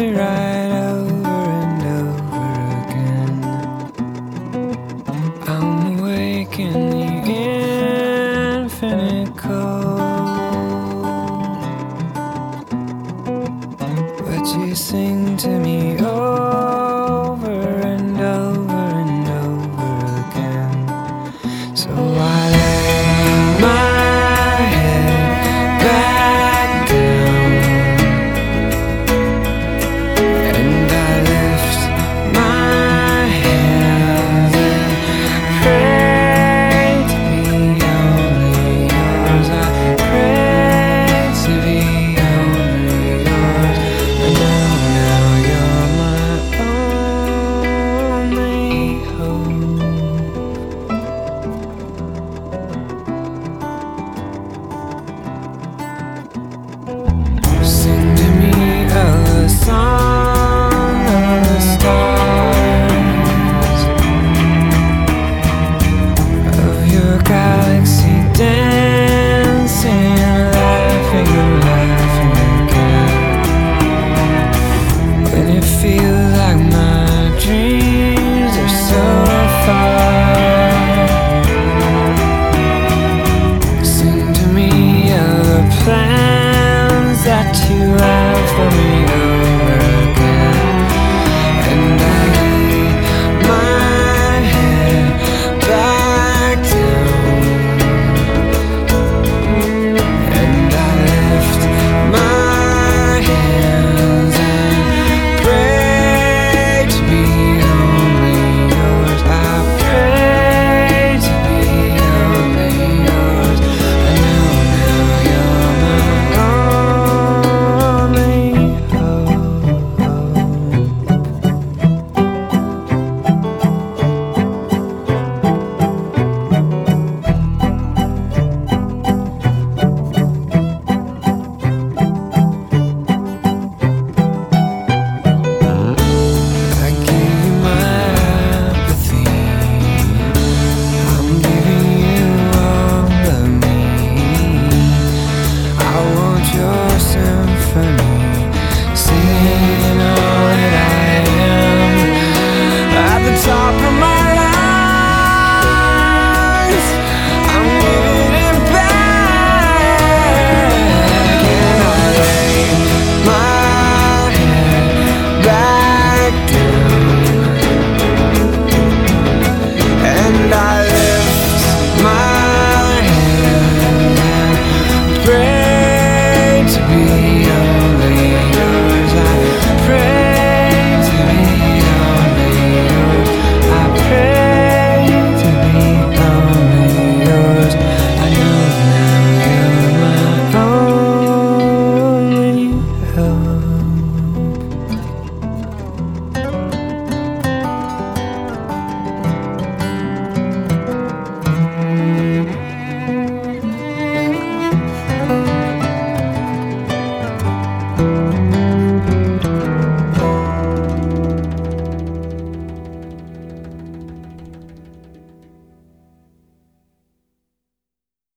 to ride over and over again. I'm awake in the infinite cold. But you sing to me, oh.